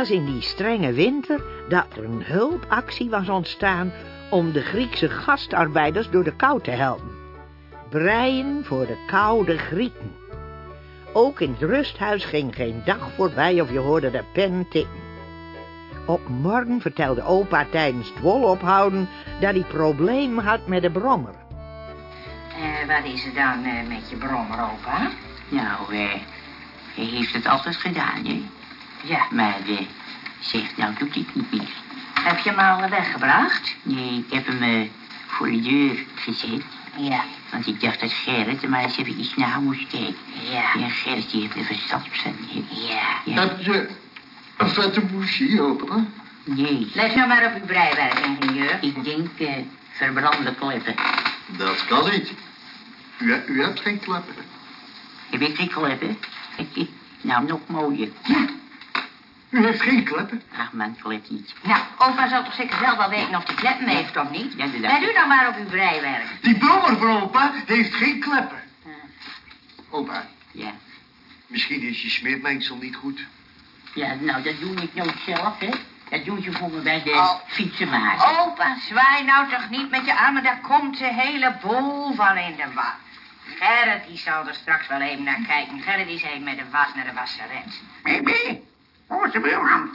was in die strenge winter dat er een hulpactie was ontstaan om de Griekse gastarbeiders door de kou te helpen. Breien voor de koude Grieken. Ook in het rusthuis ging geen dag voorbij of je hoorde de pen tikken. Op morgen vertelde opa tijdens het wolophouden dat hij probleem had met de brommer. Eh, wat is er dan eh, met je brommer, opa? Nou, eh, hij heeft het altijd gedaan, hè. Ja. Maar, eh, zegt nou doet hij het niet meer. Heb je hem al weggebracht? Nee, ik heb hem eh, voor de deur gezet. Ja. Want ik dacht dat Gerrit er maar eens even iets naar moest kijken. Ja. Ja, Gerrit die heeft er verstand. Ja. Ja. Heb je een vette bougie open? Nee, Let nou maar op uw breiwerk, ingenieur. ik denk eh verbrande kleppen. Dat kan niet. U, u hebt geen kleppen. Heb ik geen kleppen? Nou, nog mooier. U heeft geen kleppen. Ach man, klep niet. Nou, opa zal toch zeker zelf wel weten of hij kleppen heeft of niet? Ja, dat Let u dan maar op uw breiwerk. Die brommer van opa heeft geen kleppen. Opa, Ja. misschien is je smeermengsel niet goed. Ja, nou, dat doe ik nooit zelf, hè. Dat doen ze voor me bij de Oh. fietsenmaker. Opa, zwaai nou toch niet met je armen, daar komt de hele boel van in de was. Gerrit, die zal er straks wel even naar kijken. Gerrit, die zei met de was naar de wasseret. Baby, hoe is de buurman?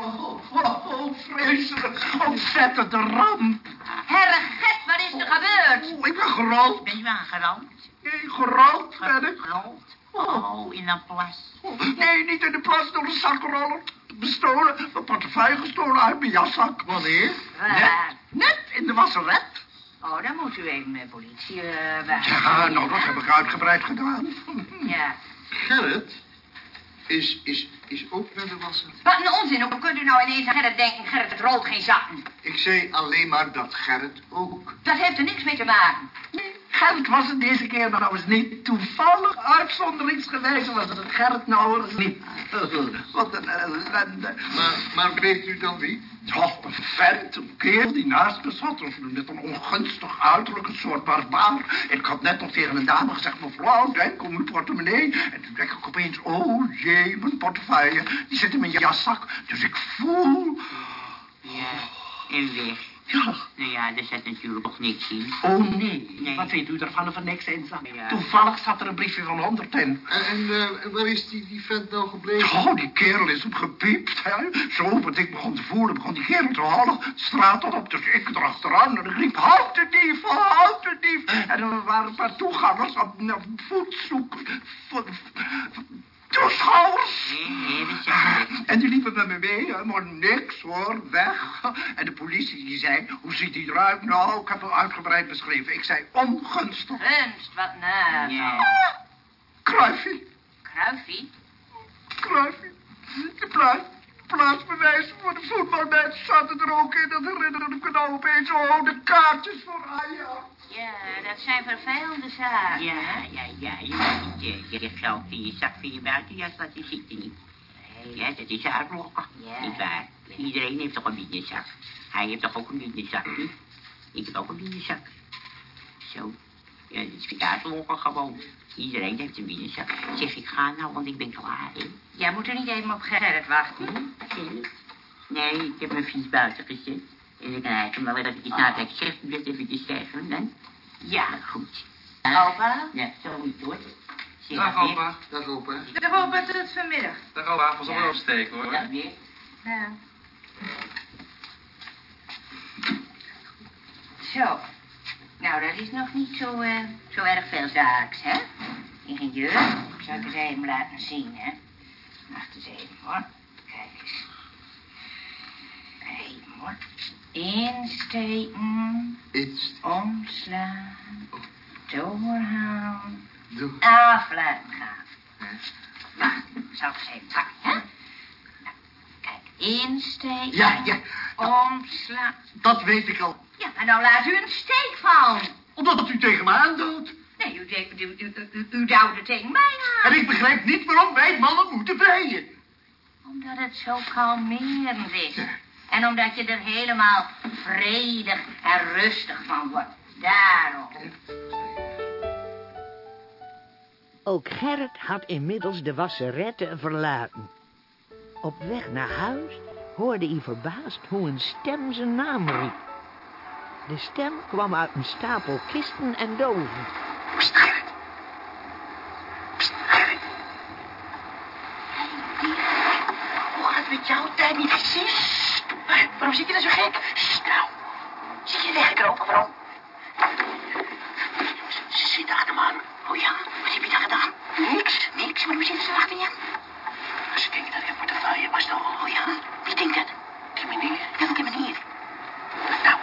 Oh, oh, oh, vreselijk. Ontzettende ramp. Herreget, wat is er gebeurd? Oh, ik ben gerold. Ben je aangerand? Nee, gerold ben ik. Gerold? Oh, in een plas. Nee, niet in de plas door de zakroller. Bestolen, mijn portefeuille gestolen uit mijn jaszak. Wanneer? Waar? Net in de wasseret. Oh, dan moet u even met politie eh bij. Ja, nou, dat heb ik uitgebreid gedaan. Ja. Gerrit is, is, is ook naar de wassen. Wat een onzin, hoe kunt u nou ineens aan Gerrit denken? Gerrit, het rolt geen zakken. Ik zei alleen maar dat Gerrit ook. Dat heeft er niks mee te maken. Gerrit was het deze keer nou eens niet. Toevallig, uitzonderingsgewijs was het Gerrit nou eens niet. Wat een ellende. Maar, maar weet u dan wie? Ja, een vent, een kerel die naast me zat. Met een ongunstig uiterlijk, een soort barbaar. En ik had net nog tegen een dame gezegd... mevrouw, denk om uw portemonnee. En toen denk ik opeens... oh jee, mijn portefeuille. Die zit in mijn jaszak. Dus ik voel... Ja, en weg. Ja, Nou ja, daar zat natuurlijk nog niks in. Oh nee. Nee. Wat weet u ervan of er niks in zat? Ja. Toevallig zat er een briefje van 100 in. En eh, waar is die, die vent nou gebleven? Oh, die kerel is hem gepiept, hè. Zo, wat ik begon te voelen, begon die kerel te halen. de Straat op, dus ik erachteraan. En ik riep, houd de dief, houd de dief. En er waren een paar toegangers op, op voetzoek. vo- vo- Toeschouwers. Nee, nee. En die liepen met me mee, hè, maar niks hoor, weg. En de politie die zei, hoe ziet hij eruit? Nou, ik heb hem uitgebreid beschreven. Ik zei, ongunstig. Gunst, wat na. Ja. Kruifie, Kruifie? kruifie. De plaats, plaatsbewijs voor de voetbalmatch zaten er ook in. Dat herinnerde ik me nou opeens. Oh, de kaartjes voor Ajax. Ja, dat zijn vervelende zaken. Ja, ja, ja, je moet niet eh, je geld in je zak van je buitenjas laten zitten niet. Ja, dat is uitlokken. Ja. Niet waar? Iedereen heeft toch een binnenzak. Hij heeft toch ook een binnenzak, niet? Ik heb ook een binnenzak. Zo. Ja, dat is uitlokken gewoon. Iedereen heeft een binnenzak. Zeg, ik ga nou, want ik ben klaar, hè. Jij moet er niet even op Gerrit wachten. Nee, ik heb mijn fiets buiten gezet. En ik krijg hem wel even naar de zeg, dit even te zeggen, hè? Ja, goed. Opa? Ja, zo hoor. Zeg, Dag dat opa. Dag opa. De hoop tot het vanmiddag. Dag opa, van zo'n Ja. weer. hoor. Dat weer. Ja. Zo. Nou, dat is nog niet zo, eh, zo erg veel zaaks, hè? Ingenieur, zal ik eens even laten zien, hè? Wacht eens even, hoor. Kijk eens. Even, hoor. Insteken, Iets. omslaan, doorhalen, Doe. af laten gaan. Wacht, zal ik eens even pakken, hè? Nou, kijk, insteken. Ja, ja. Omslaan. Dat weet ik al. Ja, maar nou laat u een steek vallen. Omdat u tegen me aandoet. Nee, u, u, u, u, duwde tegen mij aan. En ik begrijp niet waarom wij mannen moeten vrijen. Omdat het zo kalmerend is. En omdat je er helemaal vredig en rustig van wordt. Daarom. Ook Gerrit had inmiddels de wasserette verlaten. Op weg naar huis hoorde hij verbaasd hoe een stem zijn naam riep. De stem kwam uit een stapel kisten en dozen. Pst, Gerrit. Pst, Gerrit. Hoe gaat het met jou? Tijd niet gezien? Waar- Waarom zit je nou zo gek? Sst, nou. Zit je weggekropen? Waarom? Ze zitten achter me aan. Oh ja? Wat heb je daar gedaan? Niks. Niks? Maar hoe zitten ze achter je? Ze denken dat ik een portefeuille was dan. Oh ja? Wie denkt dat? Die meneer. Welke meneer? Nou,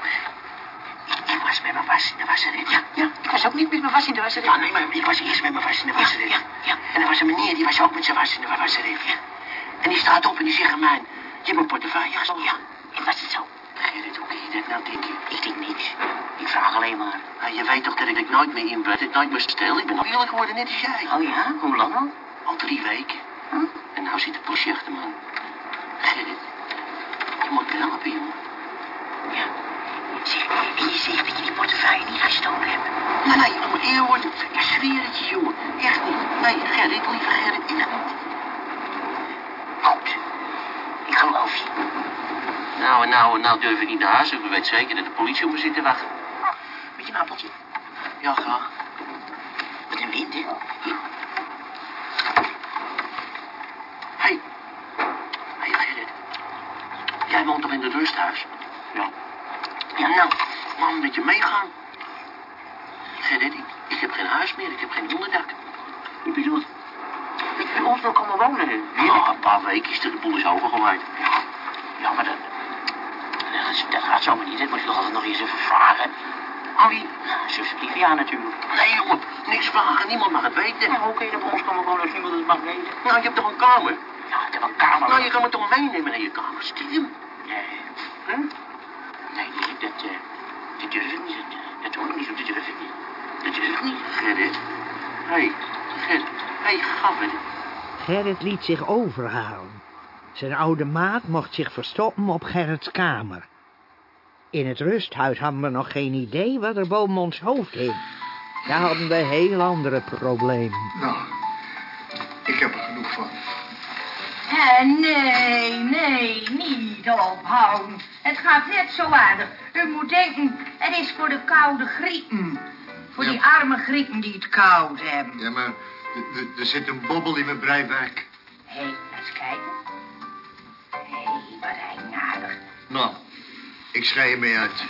ik, ik was met mijn was in de wasserit. Ja, ja. Ik was ook niet met mijn was in de wasserit. Ja, nee, maar ik was eerst met mijn was in de wasserit. Ja, ja, En er was een meneer, die was ook met zijn was in de wasserit. Ja. En die staat op en die zegt aan mij... Je hebt een portefeuille gestolen. Ja, en was het zo? Gerrit, hoe kun je dat nou denken? Ik denk niks. Ik vraag alleen maar. Nou, je weet toch dat ik nooit meer in dat ik nooit meer stel. Ik ben nog eerlijk geworden, net als jij. Oh ja? Hoe lang al? Al drie weken. En nou zit de politie achter me. Gerrit, je moet me helpen, jongen. Ja. Zeg, en je zegt dat je die portefeuille niet gestolen hebt? Nee, nee, om eer wordt het. Ik zweer het je, jongen. Echt niet. Nee, Gerrit, lieve Gerrit, echt niet. Goed. Ik geloof je. Nou, nou, nou durf ik niet naar huis. Ik weet zeker dat de politie op me zit te wachten. Met je een appeltje? Ja, graag. Met een wind, hè? Hé. Hé, Gerrit. Jij woont toch in het rusthuis? Ja. Ja, nou, mam, met je meegaan. Gerrit, ik, ik heb geen huis meer. Ik heb geen onderdak. Je bedoelt... Dat je bij ons wil komen wonen? Ja, een paar weken is de boel is overgewaaid. Ja, ja maar dat... Dat, gaat zomaar niet. Dat moet je toch altijd nog eens even vragen. Annie? Alsjeblieft, ja natuurlijk. Nee, jongen. Niks vragen. Niemand mag het weten. Nou, hoe kun je naar ons komen wonen als niemand het mag weten? Nou, je hebt toch een kamer? Ja, ik heb een kamer. Nou, je kan me toch meenemen naar je kamer. Stiekem. Nee. Huh? Nee, nee, dat, eh, dat durf ik niet. Dat, eh, dat hoor ik niet zo. Dat durf ik niet. Dat durf ik niet. Gerrit. Hé, hey, Gerrit. Hé, hey, gabbert. Gerrit liet zich overhalen. Zijn oude maat mocht zich verstoppen op Gerrits kamer. In het rusthuis hadden we nog geen idee wat er boven ons hoofd hing. Daar hadden we heel andere problemen. Nou, ik heb er genoeg van. Eh, nee, nee, niet ophouden. Het gaat net zo aardig. U moet denken, het is voor de koude Grieken. Voor die arme Grieken die het koud hebben. Ja, maar er zit een bobbel in mijn breiwerk. Hé, hey, eens kijken. Hé, hey, wat eigenaardig. Nou, ik schrijf je mee uit.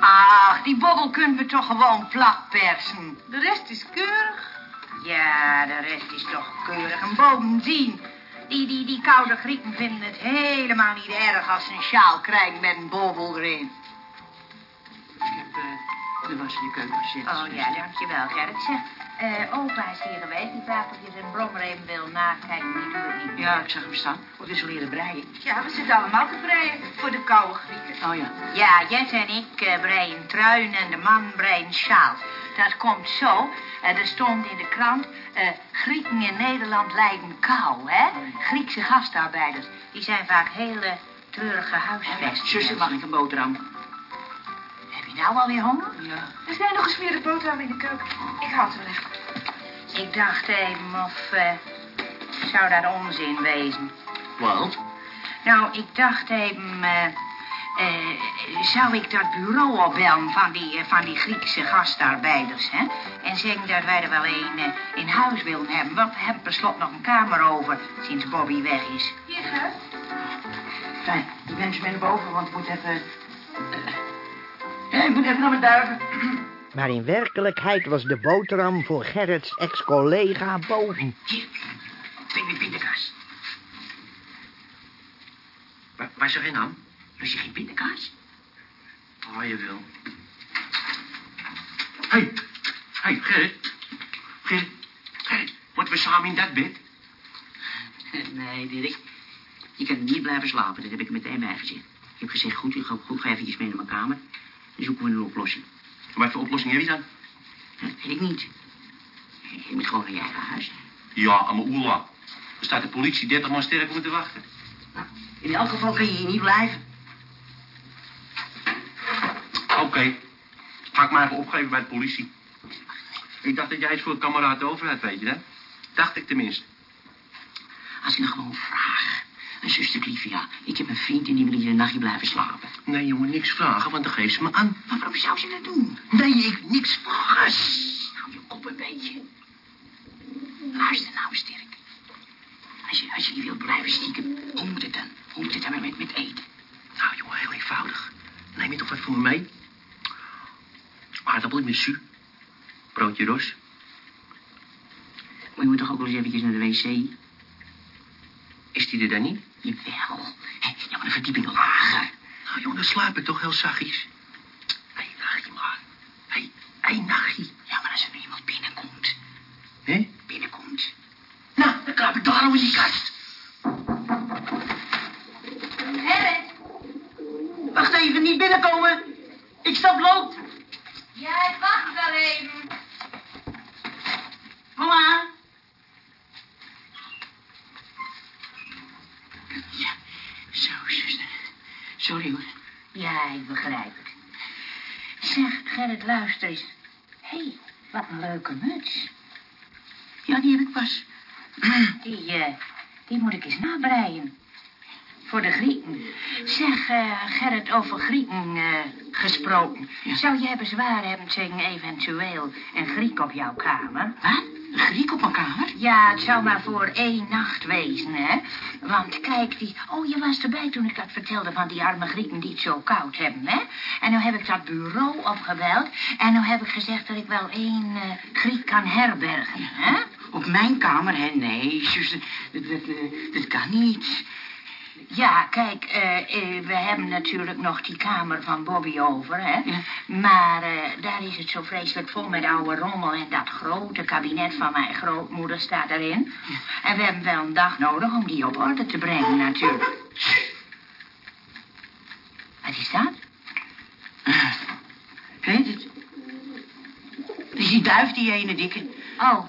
Ach, die bobbel kunt we toch gewoon plat persen. De rest is keurig. Ja, de rest is toch keurig. En bovendien, die, die, die koude Grieken vinden het helemaal niet erg als ze een sjaal krijgen met een bobbel erin. Ik heb eh, de was in de keuken gezet. Oh ja, dankjewel, Gerrit. Zeg, eh, opa is hier geweest. Die vraagt of je zijn even wil nakijken. Die doet het niet. Ja, ik zag hem staan. Wat is leren breien? Ja, we zitten allemaal te breien voor de koude Grieken. Oh ja. Ja, Jet en ik eh, breien truien en de man breien sjaal. Dat komt zo. eh, er stond in de krant... eh, Grieken in Nederland lijden kou, hè? Griekse gastarbeiders. Die zijn vaak hele treurige huisvestingen. Zuster, mag ik een boterham? Je nou alweer honger? Ja. Er zijn nog gesmeerde boterham in de keuken. Ik haal ze weg. Ik dacht even of... eh, zou dat onzin wezen? Want? Nou, ik dacht even... eh, eh, zou ik dat bureau opbellen van die, van die Griekse gastarbeiders, hè? En zeggen dat wij er wel een eh, in huis willen hebben. Want we hebben per slot nog een kamer over sinds Bobby weg is. Hier, Gert. Fijn, ze mee naar boven, want ik moet even... ik moet even naar mijn duiven. Maar in werkelijkheid was de boterham voor Gerrits ex-collega boven. Hier, twee met pindakaas. Waar, waar is er geen ham? Lust je geen pindakaas? Oh, je wil. Hé, hey, hey, Gerrit. Gerrit, Gerrit, moeten we samen in dat bed? Nee, Dirk. Je kan niet blijven slapen, dat heb ik meteen bij gezegd. Ik heb gezegd, goed, ik ga, goed, ga eventjes mee naar mijn kamer. Zoeken we een oplossing. Wat voor oplossing heb je dan? Dat weet ik niet. Je moet gewoon naar je eigen huis. Ja, aan mijn oela. Er staat de politie 30 man sterk om te wachten. Nou, in elk geval kun je hier niet blijven. Oké. Ga ik maar even opgeven bij de politie. Ik dacht dat jij iets voor een kameraad over had, weet je dat? Dacht ik tenminste. Als ik nou gewoon vraag. Een zuster Clivia, ik heb een vriend en die wil hier een nachtje blijven slapen. Nee, jongen, niks vragen, want dan geeft ze me aan. Maar waarom zou ze dat doen? Nee, ik niks vragen. Hou je kop een beetje. Luister nou, Sterk. Als je, als je wilt blijven stiekem, hoe moet het dan? Hoe moet het dan met, met eten? Nou, jongen, heel eenvoudig. Neem je toch wat voor me mee? Aardappel met su. Broodje ros. Maar je moet toch ook wel eens eventjes naar de wc? Is die er dan niet? Jawel. Ja, maar een verdieping lager. Nou, jongen, dan slaap ik toch heel zachtjes. Hé, nachtje maar. Hé, hé, nachtje. Ja, maar als er nu iemand binnenkomt. Hé? Binnenkomt. Nou, dan klaap ik daarom in die kast. Gerrit? Wacht even, niet binnenkomen. Ik sta bloot. Ja, ik wacht wel even. Kom aan. Ja, zo, zuster. Sorry hoor. Ja, ik begrijp het. Zeg, Gerrit, luister eens. Hé, hey, wat een leuke muts. Ja, die heb ik pas. Die, eh, die moet ik eens nabreien. Voor de Grieken. Zeg, eh, Gerrit, over Grieken eh, gesproken. Zou jij bezwaar hebben tegen eventueel een Griek op jouw kamer? Wat? Een Griek op mijn kamer? Ja, het zou maar voor één nacht wezen, hè. Want kijk, die... Oh, je was erbij toen ik dat vertelde van die arme Grieken die het zo koud hebben, hè. En nu heb ik dat bureau opgebeld. En nu heb ik gezegd dat ik wel één eh, Griek kan herbergen, hè. Op mijn kamer, hè? Nee, zus, dat, dat, dat kan niet. Ja, kijk, eh, eh, we hebben natuurlijk nog die kamer van Bobby over, hè. Maar eh, daar is het zo vreselijk vol met oude rommel... en dat grote kabinet van mijn grootmoeder staat erin. En we hebben wel een dag nodig om die op orde te brengen, natuurlijk. Wat is dat? Hé, dit... Dat is die duif, die ene dikke. Oh,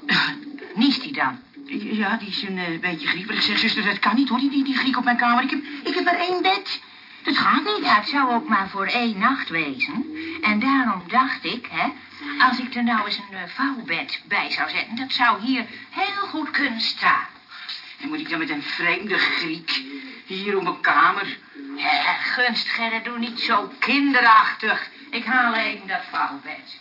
niest die dan? Ja, die is een eh, beetje grieperig. Zeg, zuster, dat kan niet, hoor, die, die, die griek op mijn kamer. Ik heb, ik heb maar één bed. Dat gaat niet. Ja, het zou ook maar voor één nacht wezen. En daarom dacht ik, hè... als ik er nou eens een uh, vouwbed bij zou zetten... dat zou hier heel goed kunnen staan. En moet ik dan met een vreemde griek hier op mijn kamer... Hè, gunst, Gerrit, doe niet zo kinderachtig. Ik haal even dat vouwbed.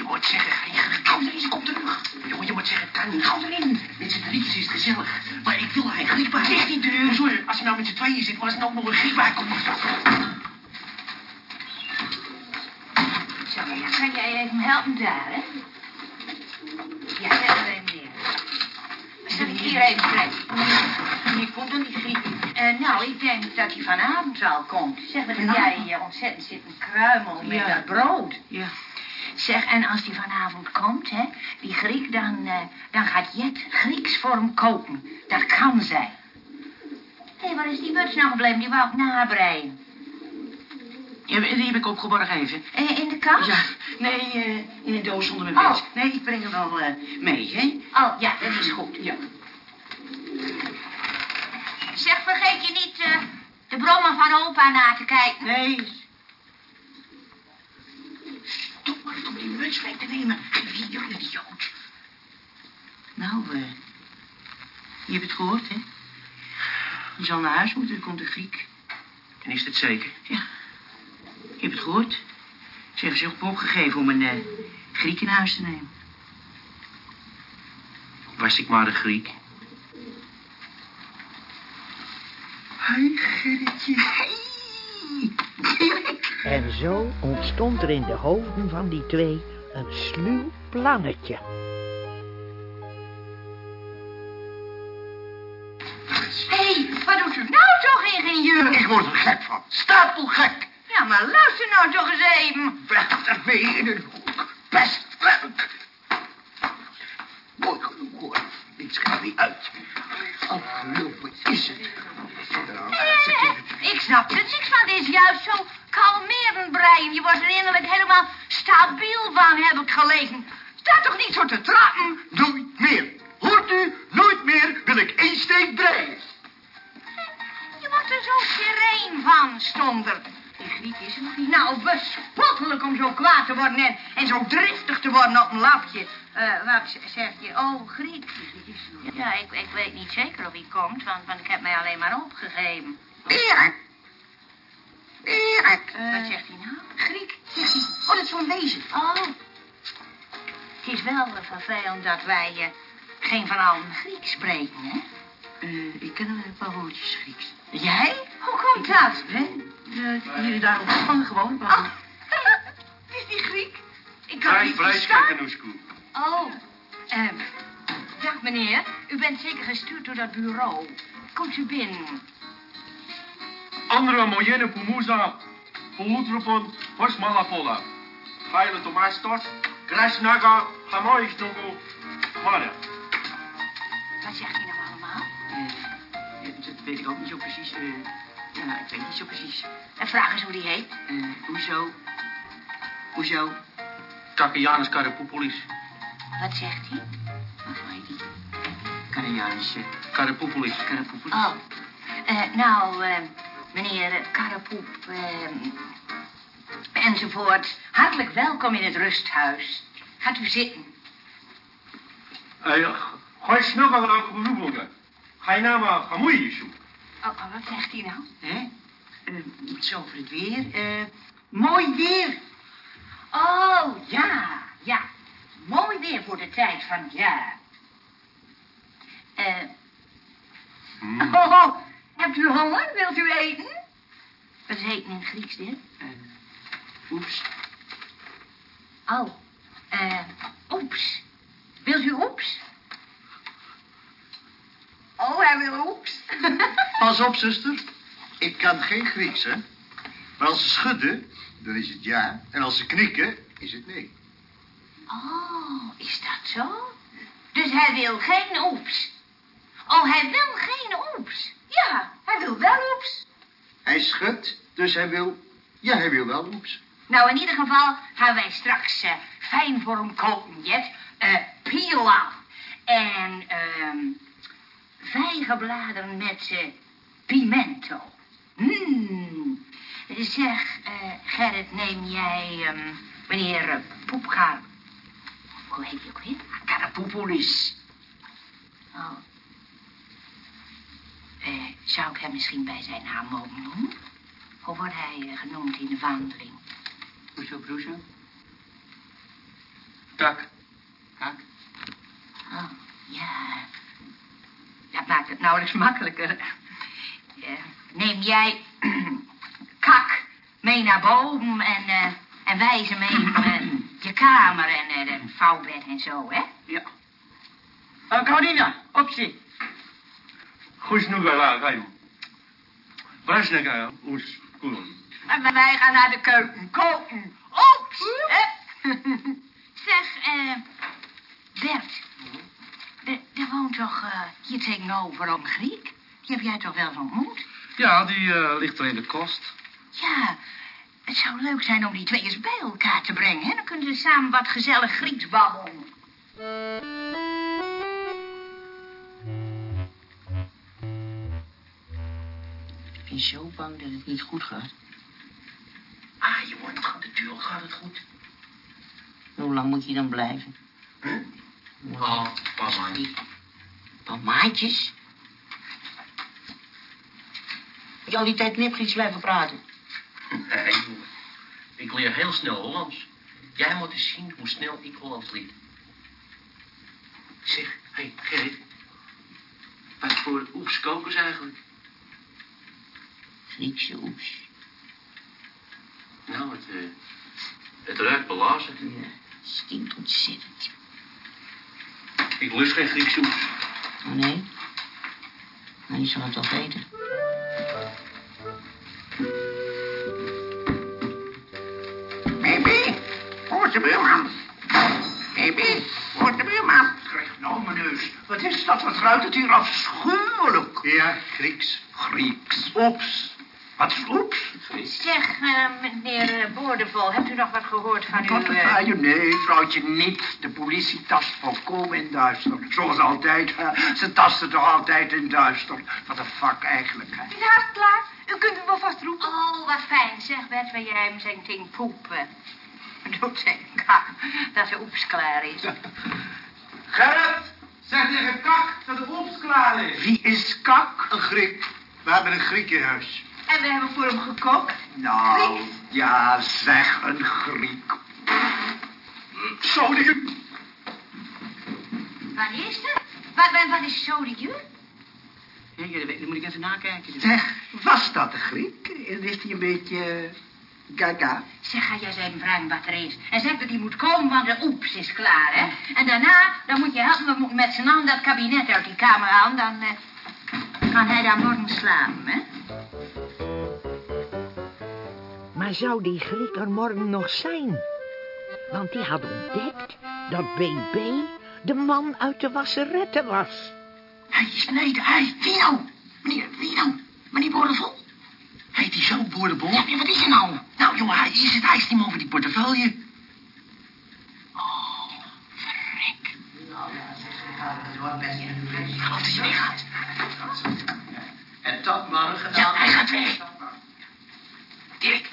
Je moet zeggen, ga je gauw erin, kom terug. Jongen, je moet zeggen, kan niet. Gauw erin. Met z'n drietjes is het gezellig. Maar ik wil geen griep bij. Zeg die deur. Sorry, als je nou met z'n tweeën zit, maar als er nou ook nog een griep bij komt. Zo, ja, kan jij even helpen daar, hè? Ja, zet er even neer. Zet ik hier even plek. Wanneer komt dan die griek? Eh, nou, ik denk dat hij vanavond al komt. Zeg maar dat jij uh, ontzettend zit een kruimel met Ja. dat brood. Ja. Zeg, en als hij vanavond komt, hè, die Griek, dan, eh, dan gaat Jet Grieks voor hem koken. Dat kan zij. Hé, hey, waar is die buts nou gebleven? Die wou ik nabreien. Ja, die heb ik opgeborgen even. Eh, in de kast? Ja, nee, eh, in een doos onder mijn bed. Oh. Nee, ik breng hem wel mee, hè? Oh, ja, dat is goed. Ja. Zeg, vergeet je niet de brommen van opa na te kijken. Nee. Mee te nemen. Geef die jongen idioot. Nou, eh... je hebt het gehoord, hè? Je zal naar huis moeten, er komt een Griek. En is het zeker? Ja. Je hebt het gehoord. Ze hebben zich opgegeven om een eh, Griek in huis te nemen. Was ik maar een Griek. Hé, Gerritje. Hé. En zo ontstond er in de hoofden van die twee een sluw plannetje. Hé, hey, wat doet u nou toch, ingenieur? Ik word er gek van. Stapelgek. Ja, maar luister nou toch eens even. Weg ermee in een hoek. Pestwerk. schiet niet uit. Afgelopen is het. Eh, ik snap er niks van. Dit is juist zo kalmerend, Brian. Je wordt er innerlijk helemaal stabiel van, heb ik gelezen. Sta toch niet zo te trappen? Nooit meer. Hoort u? Nooit meer wil ik één steek breien. Je wordt er zo sereen van, stond er. Die Griek is er nog niet. Nou, bespottelijk om zo kwaad te worden en, en zo driftig te worden op een lapje. Eh, wat zeg je? Oh, Griek. Ja, ik, ik weet niet zeker of hij komt, want, want ik heb mij alleen maar opgegeven. Erik. Erik. wat zegt hij nou? Griek, Oh, dat is zo'n wezen. Oh. Het is wel eh, vervelend dat wij eh, geen van allen Grieks spreken, hè? Eh, ik ken een paar woordjes Grieks. Jij? Hoe komt dat? Hè? Uh, hier daar gang gewoon. Oh, is die Griek? Ik kan niet verstaan. Oh, eh, dag meneer. U bent zeker gestuurd door dat bureau. Komt u binnen. Mojene pumuza, polutropon, hosmalapola. Geile tomastos, krasnaga, hamoisnogo, mara. Wat zegt hij nou allemaal? Eh, dat weet ik ook niet zo precies. eh. ja, ik weet niet zo precies. En vraag eens hoe die heet. Eh, hoezo? Hoezo? Kakianus Karapopolis. Wat zegt hij? Wat heet die? Karajanus, uh, Karapopolis. Karapoepolis. Oh, eh, nou, eh, meneer eh, Karapoep, eh, enzovoort. Hartelijk welkom in het rusthuis. Gaat u zitten. Ook beroepen. Ga je naam hamoeishu. Oh, oh, wat zegt hij nou? Hè? Eh, iets over het weer. Eh, mooi weer. Oh, ja, ja. Mooi weer voor de tijd van het jaar. Eh, oh, hebt u honger? Wilt u eten? Wat heet in het Grieks dit? Eh, oeps. Oh, eh, oeps. Wilt u oeps? Oh, hij wil oeps. Pas op, zuster. Ik kan geen Grieks, hè. Maar als ze schudden, dan is het ja. En als ze knikken, is het nee. Oh, is dat zo? Dus hij wil geen oeps. Oh, hij wil geen oeps. Ja, hij wil wel oeps. Hij schudt, dus hij wil... Ja, hij wil wel oeps. Nou, in ieder geval gaan wij straks eh, fijn voor hem koken, Jet. Eh pilaf. En vijgenbladeren met eh, pimento. Mmm. Zeg, eh, Gerrit, neem jij ehm meneer uh, Poepgaar... Hoe heet hij ook weer? Karapoepolis. Oh. Eh, zou ik hem misschien bij zijn naam mogen noemen? Hoe wordt hij eh, genoemd in de wandeling? Hoezo, broezo? Tak. Kak. Oh, ja. Dat maakt het nauwelijks makkelijker. Eh, neem jij kak mee naar boven en, eh, en wijs hem even je kamer en eh, het vouwbed en zo, hè? Ja. Uh, Carolina, optie. Goed snugger la, ga je. Brasnega, oes, koen. En wij gaan naar de keuken koken. Oeps! hè? zeg, eh, Bert. Er, er woont toch eh, hier tegenover een Griek? Die heb jij toch wel eens ontmoet? Ja, die eh, ligt er in de kost. Ja, het zou leuk zijn om die twee eens bij elkaar te brengen. Hè? Dan kunnen ze samen wat gezellig Grieks babbelen. Ben zo bang dat het niet goed gaat. Ah, jongen, het gaat natuurlijk gaat het goed. Hoe lang moet je dan blijven? Huh? Oh. Die paar maatjes. Moet je al die tijd blijven praten? Nee, jongen. Ik leer heel snel Hollands. Jij moet eens zien hoe snel ik Hollands leer. Zeg, hé, hey, Gerrit. Wat voor oeps koken ze eigenlijk? Griekse oes. Nou, het, eh, het ruikt belazerd. Ja, stinkt ontzettend. Ik lust geen Griekse oeps. Oh nee? Nou, je zal het wel weten. Baby, is de buurman? Baby, is de buurman? Nou, meneer serieus. Wat is dat? Wat ruikt het hier afschuwelijk? Ja, Grieks. Grieks. Oeps. Wat is oeps? Zeg, eh, meneer eh, Boordevol, hebt u nog wat gehoord van Wat uw... een eh, je? Nee, vrouwtje, niet. De politie tast volkomen in duister. Zoals altijd. hè. Ze tasten toch altijd in duister. Wat een vak eigenlijk. Hè. Is haast klaar? U kunt hem wel vast roepen. Oh, wat fijn. Zeg, Bert, wil jij hem zijn ding poepen? Doet zijn kak dat de oeps klaar is. Gerrit, zeg tegen Kak dat de ops klaar is. Wie is kak? Een Griek. We hebben een Griek in huis. En we hebben voor hem gekookt. Nou, Grieks. ja, zeg een Griek. Sodium. Wat is er? Wat, is sodium? Ja, ja, dat weet- dat moet ik even nakijken. Zeg, was dat een Griek? Is hij een beetje... eh, gaga? Zeg, ga jij zijn vragen wat er is. En zeg dat hij moet komen, want de oeps is klaar, hè? En daarna, dan moet je helpen, we moeten met z'n allen dat kabinet uit die kamer halen. Dan eh, kan hij daar morgen slapen, hè? Maar zou die Griek er morgen nog zijn? Want die had ontdekt dat BB de man uit de wasseretten was. Hij is beneden, hij. Wie nou? Meneer, wie nou? Meneer Boordevol? Heet hij zo, Boordevol? Ja, wat is er nou? Nou, jongen, hij is het. Hij is niet over die portefeuille. Oh, verrek. Ik geloof dat je weggaat. En dat morgen Ja, hij gaat weg. Dirk,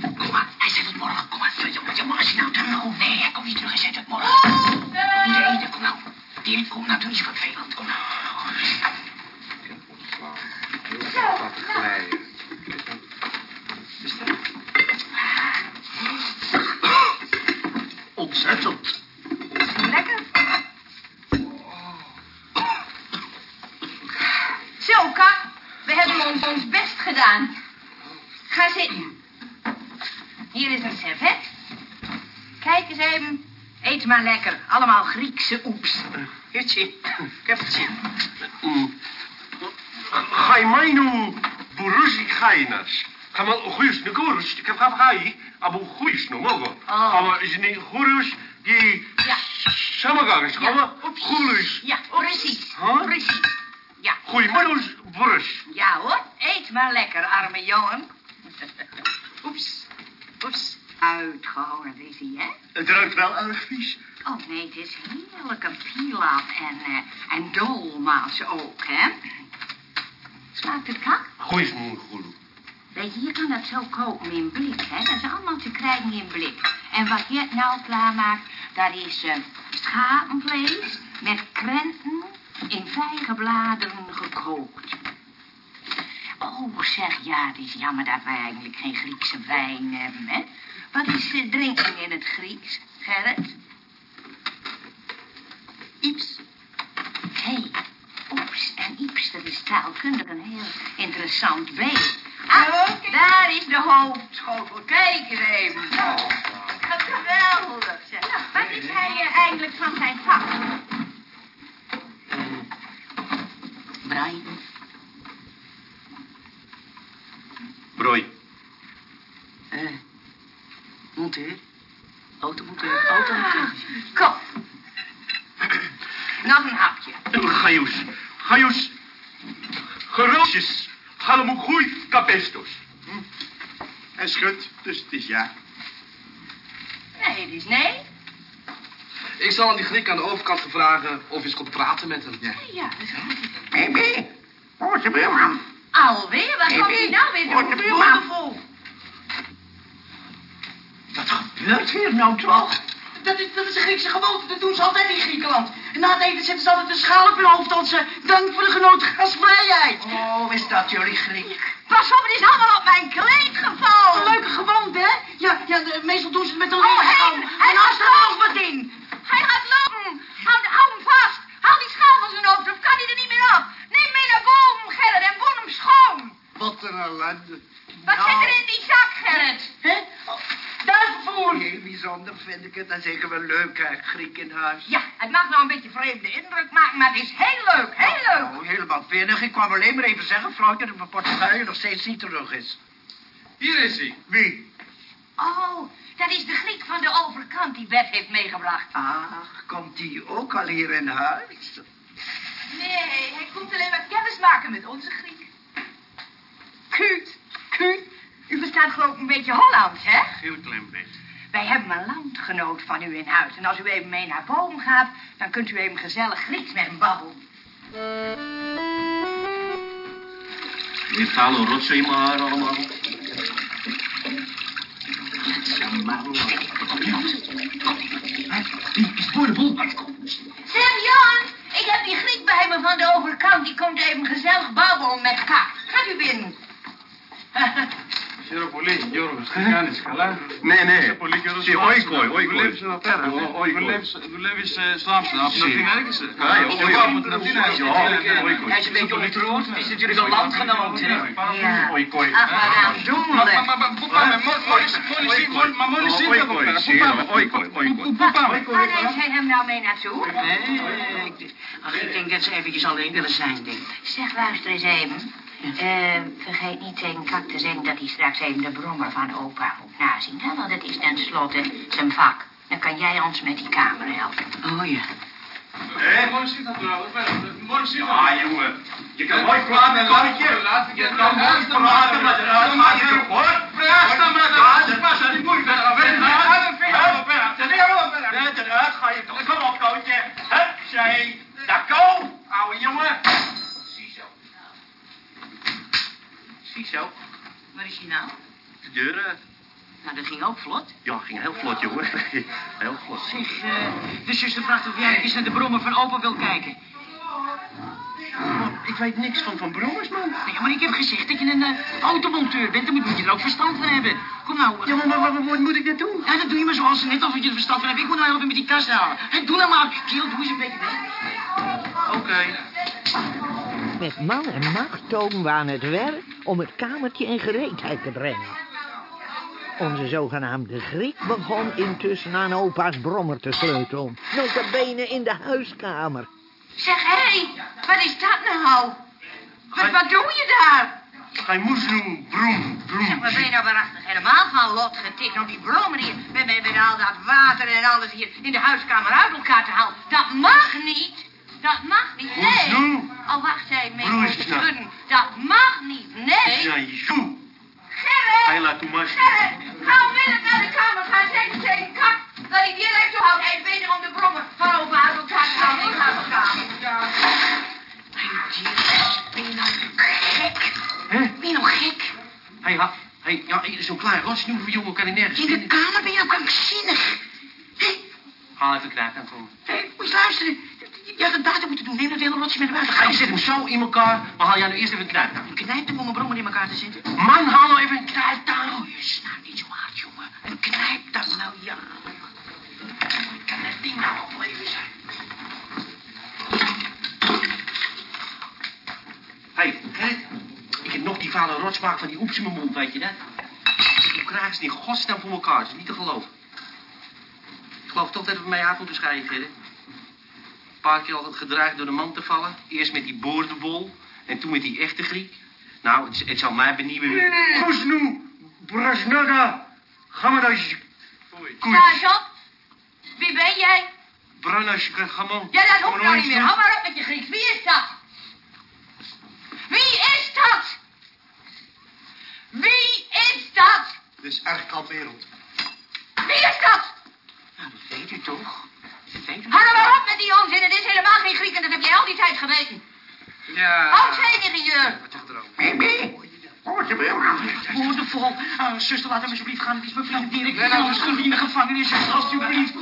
kom maar. Hij zet het morgen. Kom maar. Jongen, jongen, als hij nou terugkomt. Nee, hij komt niet terug. Hij zet het morgen. Niet de ene, kom nou. Dirk, kom nou. Doe eens wat vervelend. Kom nou. Ontzettend. Lekker. Zo, Kak. We hebben ons, ons best gedaan. Ga zitten. Hier is een servet. Eet maar lekker. Allemaal Griekse oeps. Hitje, ik heb het zin. Gaimainu buruzi gainas. Kamal goeis ne goeis, ik heb gaf gai, abu goeis no mogo. Oh. Kamal is niet goeis, die Ja. samagang is kamal goeis. Ja, precies. Precies. Ja. Goeiemiddag, burus. Ja hoor. Eet maar lekker, arme jongen. Uitgehoord is hij, hè? Het ruikt wel erg vies. Oh nee, het is heerlijke pilaf en, eh, en dolma's ook, hè? Smaakt het kak? Moe goeie. Weet je, je kan dat zo koken in blik, hè? Dat is allemaal te krijgen in blik. En wat je nou klaarmaakt, dat is eh, schapenvlees met krenten in vijgenbladeren gekookt. Oh, zeg, ja, het is jammer dat wij eigenlijk geen Griekse wijn hebben, hè? Wat is drinken in het Grieks, Gerrit? Ips. Hé, hey, oeps en ips, dat is taalkundig een heel interessant beeld. Ah, daar is de hoofdschotel. Kijk eens even. Wat geweldig, zeg. Wat is hij eh, eigenlijk van zijn vak? Brian. Brooi. Eh, monteur. Automonteur, automonteur. Kom. Nog een hapje. Gaius, gaius. Geroosjes. Galemu goei kapestos. Hij schudt, dus het is ja. Nee, het is nee. Ik zal aan die Griek aan de overkant vragen of je eens komt praten met hem. Ja. Ja, dat is goed. Baby, hoort de buurman. Alweer? Wat komt hij nou weer Hoort de doen? buurman. Boordevol. Wat gebeurt hier nou toch? Dat is, dat is een Griekse gewoonte. Dat doen ze altijd in Griekenland. En na het eten zetten ze altijd een schaal op hun hoofd als ze dank voor de genoten gastvrijheid. Oh, is dat jullie Griek? Pas op, het is allemaal op mijn kleed gevallen. Een leuke gewoonte, hè? Ja, ja de- meestal doen ze het met een Oh, lege hij, En als er nog wat in. Hij gaat lopen. Hou, hou hem vast. Haal die schaal van zijn hoofd, of kan hij er niet meer af. Neem mee naar boven, Gerrit, en boen hem schoon. Wat een ellende. Wat Nou. zit er in die zak, Gerrit? Hè? Oh, Duivenvoer. Heel bijzonder vind ik het. En zeker wel leuk, hè, Griek in huis. Ja, het mag nou een beetje vreemde indruk maken, maar het is heel leuk, heel leuk. Oh, helemaal pinnig. Ik kwam alleen maar even zeggen, Flootje, dat mijn portefeuille nog steeds niet terug is. Hier is hij. Wie? Oh, Dat is de Griek van de overkant die Bert heeft meegebracht. Ach, komt die ook al hier in huis? Nee, hij komt alleen maar kennis maken met onze Griek. Kuut, Kuut. U verstaat geloof ik een beetje Hollands, hè? Heel klein beetje. Wij hebben een landgenoot van u in huis. En als u even mee naar boven gaat, dan kunt u even gezellig Grieks met hem babbelen. Die vuile rotzooi maar allemaal. Die is voor de boel. Zeg, Jan, ik heb die Griek bij me van de overkant. Die komt even gezellig babbelen met elkaar. Gaat u binnen. Χαίρομαι πολύ, Γιώργος. Τι κάνεις, καλά. Nee, nee. Είσαι πολύ καιρό Zie, oikoi, oikoi. Δουλεύεις εδώ πέρα. Ο- ναι. oikoi. Δουλεύεις, δουλεύεις ε, στο Άμστερνταμ. Από την Zie. Αθήνα έρχεσαι. Ja, ja, Ik oikoi. kwam από την Αθήνα Ja, έρχεσαι. oikoi. Hij is een beetje ontroerd. Het is natuurlijk een landgenoot, hè? Ja. Oikoi. Ach, wat Μα, aandoenlijk. μα, μα, πού πάμε, μόλις, μόλις, μόλις, μόλις, μα μόλις ήρθε εδώ Oikoi, πέρα. Πού zie je πάμε, wel. Oikoi, πού, oikoi. πού, πού πάμε. Waar neemt zij hem nou mee naartoe? Nee, ik, ach, ik denk dat ze eventjes alleen willen zijn, denk ik. Zeg, luister eens even. Uh, vergeet niet zijn kak te zeggen dat hij straks even de brommer van opa moet nazien. Hè? Want het is tenslotte zijn vak. Dan kan jij ons met die kamer helpen. Oh ja. Hé, morgen zit dat nou. Morgen zit dat. Ah, jongen. Je kan mooi klaar met mannetje. Laat je dan mooi praten met raad. Maar je kan mooi praten met raad. Dat was aan die moeite. Dat was aan Ga je? Kom op, kootje. Hup, zei. Daar kom, ouwe jongen. Ziezo. Waar is hij nou? De deur uit. Nou, dat ging ook vlot. Ja, ging heel vlot, jongen. Heel vlot. Zeg, eh, de zuster vraagt of jij eens naar de brommer van opa wil kijken. Ik weet niks van Van Brommers, man. Nee, maar ik heb gezegd dat je een eh, automonteur bent. Dan moet je er ook verstand van hebben. Kom nou. Ja, maar, maar, maar wat moet ik dat doen? Ja, dat doe je maar zoals ze net of je er verstand van hebt. Ik moet nou helpen met die kast halen. Hé, doe nou maar. Kiel, doe eens een beetje mee. Oké. Met man en macht togen we aan het werk om het kamertje in gereedheid te brengen. Onze zogenaamde Griek begon intussen aan opa's brommer te sleutelen. Notabene in de huiskamer. Zeg, hé, wat is dat nou? Wat, wat doe je daar? Hij moest doen. Broem, Zeg, broem. maar ben je nou waarachtig helemaal van lot getikt om die brommer hier met, met, met al dat water en alles hier in de huiskamer uit elkaar te halen? Dat mag niet. Dat mag niet, nee. Hoezo? Oh, wacht even, mee dat- schudden. Dat mag niet, nee. Joe. Gerrit! Hij laat toen maar... Gerrit, ga onmiddellijk naar de kamer gaan. Zeg tegen Kak dat hij direct zo houdt. Hij bezig om de brommer van opa uit elkaar te halen. Ik ga mijn kamer. Ben je nou gek? Hè? Ben je nou gek? Hij had... Hij, ja, zo'n klein rotsnoever jongen kan hij nergens In de vinden. kamer ben je nou krankzinnig. Hé, Haal even knijp aan komen. hé, moet je luisteren. Je had het buiten moeten doen. Neem dat hele rotje met buiten. Ga je zet hem zo in elkaar, maar haal jij nu eerst even een knijp aan. Een knijp om mijn brommer in elkaar te zetten. Man, haal nou even een knijp aan. Oh, je snapt niet zo hard, jongen. Een knijp dat nou, ja. Kan dat ding nou opleven zijn? Hé, hey, ik heb nog die vuile rotsmaak van die oeps in mijn mond, weet je dat? Ik hoe krijgen ze in godsnaam voor elkaar? Dat is niet te geloven. Ik geloof toch dat we mee uit moeten scheiden, Gerrit. Een paar keer altijd gedreigd door de man te vallen. Eerst met die boordebol en toen met die echte Griek. Nou, het, het zal mij benieuwen. Kusnu, Brasnada, Gamadash, Sergeant, wie ben jij? Branash, Gamon. Ja, dat hoeft nou niet meer. Hou maar op met je Grieks. Wie is dat? Wie is dat? Wie is dat? Dit is erg kalmerend. Wie is dat? Nou, dat weet u toch? Hou nou maar op met die onzin. Het is helemaal geen Griek en dat heb jij al die tijd geweten. Ja. Oud-ingenieur. Wat zegt er ook? Woordenvol. Uh, zuster, laat hem alsjeblieft gaan. Het is mijn vriend Dirk. Anders kunnen we in de gevangenis, zuster, alsjeblieft.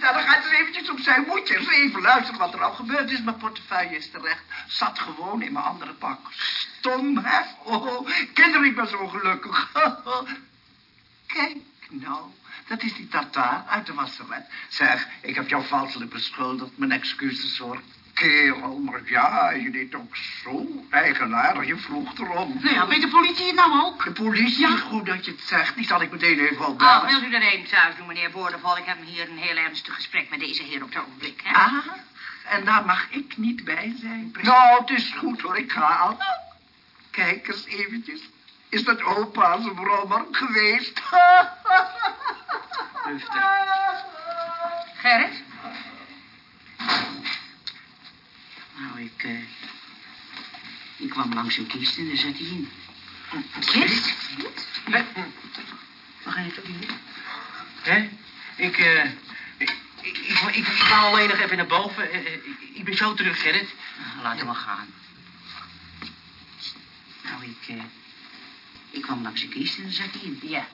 Dan gaat er eventjes op zijn moedje. Eens even luisteren wat er al gebeurd is. Mijn portefeuille is terecht. Zat gewoon in mijn andere pak. Stom, hè? Oh, kinderen, ik ben zo gelukkig. Kijk nou, dat is die tataar uit de wasseret. Zeg, ik heb jou valselijk beschuldigd. Mijn excuses hoor. Kerel, maar ja, je deed ook zo eigenaardig. Je vroeg erom. Nou ja, weet de politie het nou ook? De politie, goed dat je het zegt. Die zal ik meteen even opbellen. wilt u dat even thuis doen, meneer Boordevol? Ik heb hier een heel ernstig gesprek met deze heer op het ogenblik, hè? Ah, en daar mag ik niet bij zijn. Nou, het is goed hoor, ik ga al. Kijk eens eventjes. Is dat opa's brommer geweest? Gerrit? Nou, ik, eh, ik kwam langs een kist en daar zat hij in. Kist? Waar ga je toch niet? Hè? Ik, eh... Ik, ik, ik, ik, ik wou alleen nog even naar boven. Eh, eh, ik, ik ben zo terug, Gerrit. Nou, laat hem maar gaan. Nou, ik, eh, ik kwam langs een kist en zat hij in. Ja.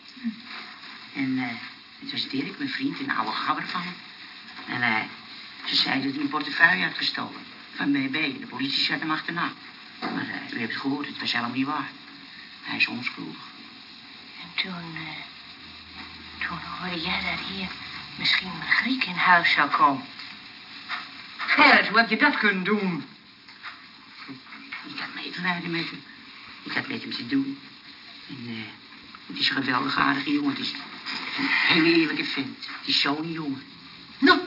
En eh, het was Dirk, mijn vriend, een oude gabber van hem. En eh, ze zei dat hij een portefeuille had gestolen. Van BB. De politie zat hem achterna. Maar eh, u hebt het gehoord, het was helemaal niet waar. Hij is onschuldig. En toen, toen hoorde jij dat hier misschien een Griek in huis zou komen. Gerrit, hoe heb je dat kunnen doen? Ik had medelijden met hem. Ik had met hem te doen. En eh, het is een geweldig aardige jongen. Het is een hele eerlijke vent. Het is zo'n jongen. Nou,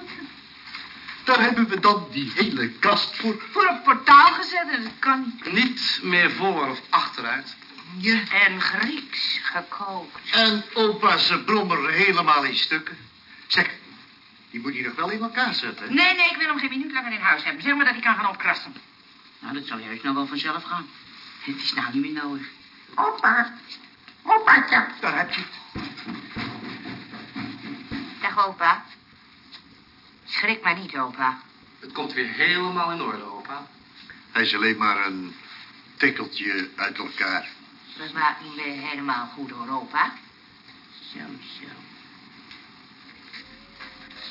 daar hebben we dan die hele kast voor. Voor een portaal gezet en dat kan niet. Niet meer voor of achteruit. Ja. En Grieks gekookt. En opa zijn brommer helemaal in stukken. Zeg, die moet je nog wel in elkaar zetten. Nee, nee, ik wil hem geen minuut langer in huis hebben. Zeg maar dat hij kan gaan opkrassen. Nou, dat zal juist nou wel vanzelf gaan. Het is nou niet meer nodig. Opa. Opaatje. Daar heb je het. Dag, opa. Schrik maar niet, opa. Het komt weer helemaal in orde, opa. Hij is alleen maar een tikkeltje uit elkaar. Dat maakt niet weer helemaal goed, hoor, opa. Zo, zo.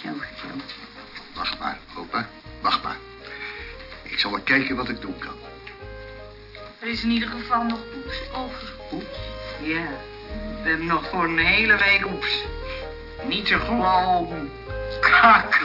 Zo, zo. Wacht maar, opa. Wacht maar. Ik zal wel kijken wat ik doen kan. Er is in ieder geval nog oeps over. Oeps? Ja, we hebben nog voor een hele week oeps. Niet te geloven. Kak.